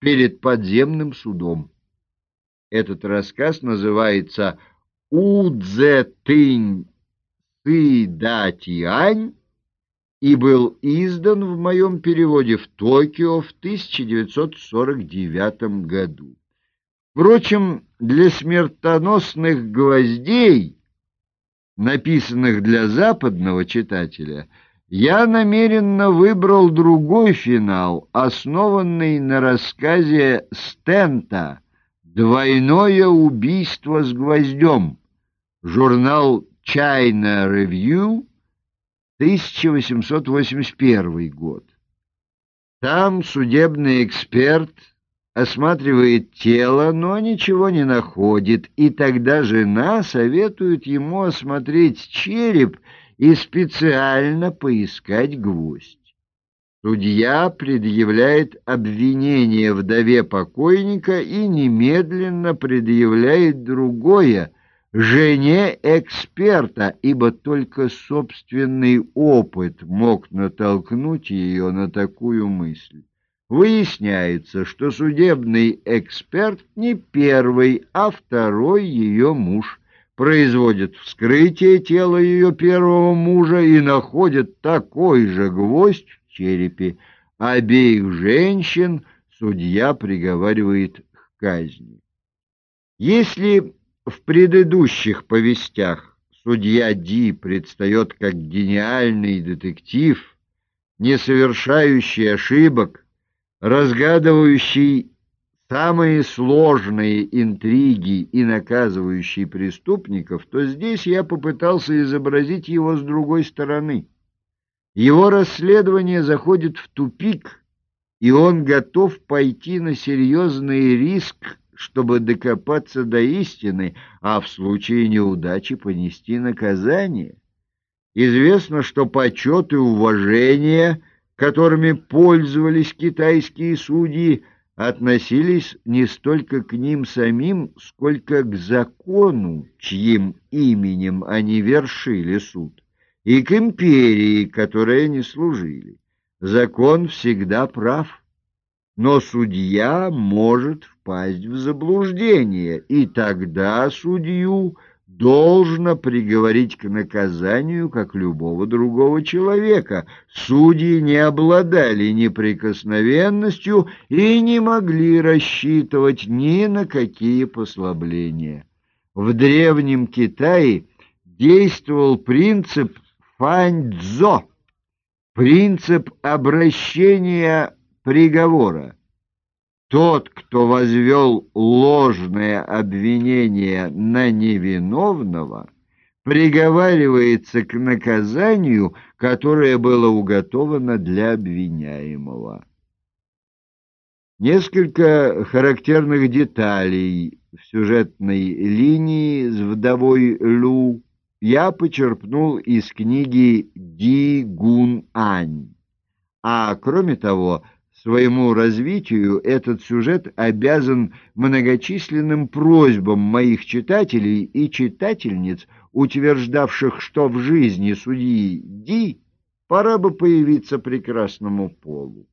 перед подземным судом. Этот рассказ называется «Удзетынь Сыдатиань» и был издан в моем переводе в Токио в 1949 году. Впрочем, для смертоносных гвоздей, написанных для западного читателя, я намеренно выбрал другой финал, основанный на рассказе Стента «Двойное убийство с гвоздем», журнал China Review, 1881 год. Там судебный эксперт осматривает тело, но ничего не находит, и тогда жена советует ему осмотреть череп и специально поискать гвоздь. Судья предъявляет обвинение вдове покойника и немедленно предъявляет другое — жене эксперта, ибо только собственный опыт мог натолкнуть ее на такую мысль. Выясняется, что судебный эксперт не первый, а второй ее муж. Производит вскрытие тела ее первого мужа и находит такой же гвоздь в черепе. Обеих женщин судья приговаривает к казни. Если в предыдущих повестях судья Ди предстает как гениальный детектив, не совершающий ошибок, разгадывающий самые сложные интриги и наказывающий преступников, то здесь я попытался изобразить его с другой стороны. Его расследование заходит в тупик, и он готов пойти на серьезный риск, чтобы докопаться до истины, а в случае неудачи понести наказание. Известно, что почет и уважение — которыми пользовались китайские судьи, относились не столько к ним самим, сколько к закону, чьим именем они вершили суд, и к империи, которой они служили. Закон всегда прав, но судья может впасть в заблуждение, и тогда судью должно приговорить к наказанию, как любого другого человека. Судьи не обладали неприкосновенностью и не могли рассчитывать ни на какие послабления. В Древнем Китае действовал принцип фаньцзо, принцип обращения приговора. Тот, кто возвел ложное обвинение на невиновного, приговаривается к наказанию, которое было уготовано для обвиняемого. Несколько характерных деталей в сюжетной линии с вдовой Лу я почерпнул из книги Ди Гун Ань. А кроме того, Своему развитию этот сюжет обязан многочисленным просьбам моих читателей и читательниц, утверждавших, что в жизни судьи Ди пора бы появиться прекрасному полу.